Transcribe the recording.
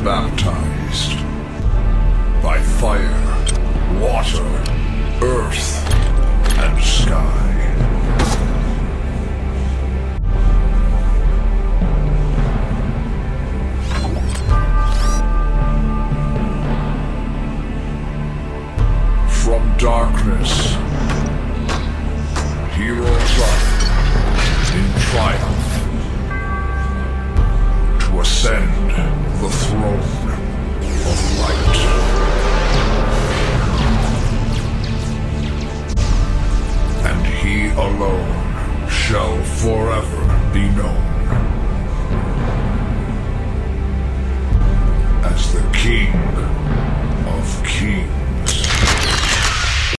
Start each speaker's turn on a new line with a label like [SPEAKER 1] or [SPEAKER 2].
[SPEAKER 1] baptized by fire, water, earth, and sky. From darkness, he rose up in triumph to ascend the throne of light. And he alone shall forever be known as the King.